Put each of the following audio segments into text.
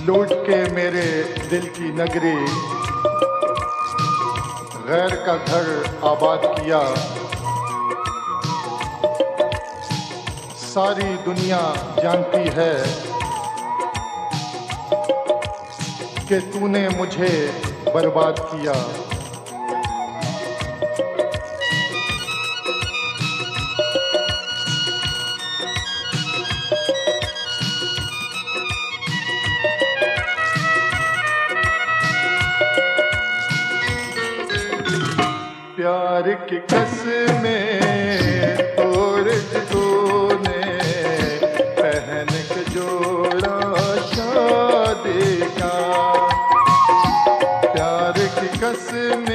लूट के मेरे दिल की नगरी। गैर का घर आबाद किया। सारी दुनिया जानती है कि तूने मुझे बर्बाद किया। की कस में तोरज ने पहन के जोड़ा शादी प्यार की में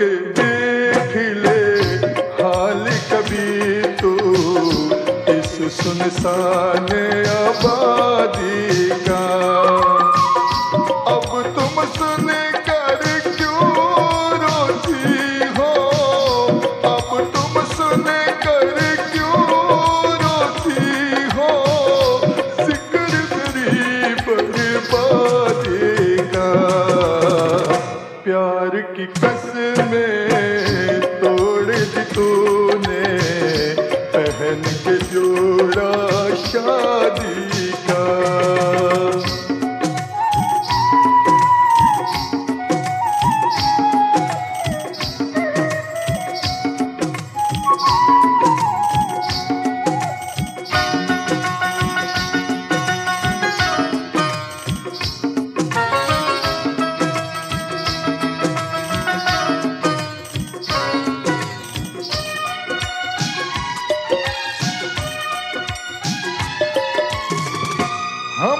के देख ले हाल कभी तू। इस सुनसान आबा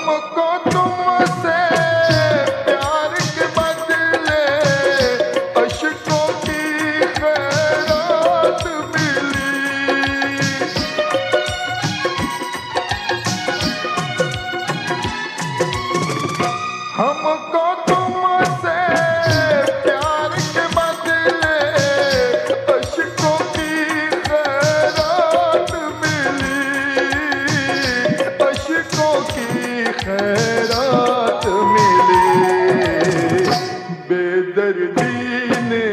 Mama দিনে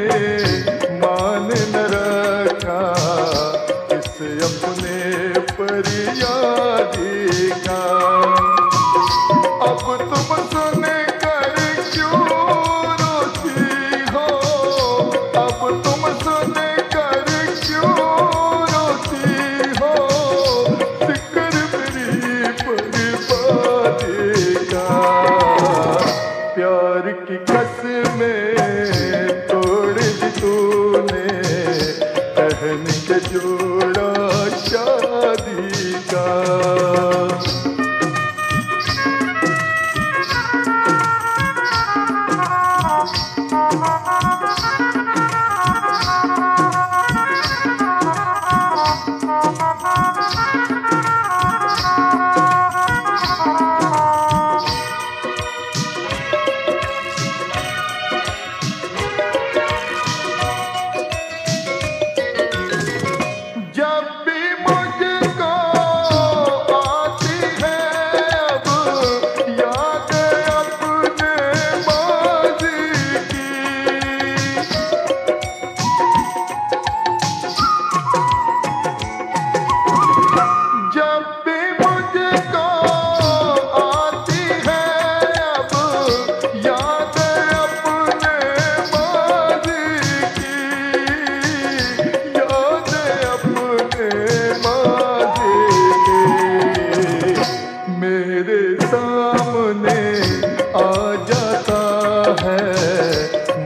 छोड़ो शादी का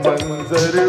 मंजर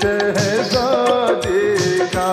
शहजादे का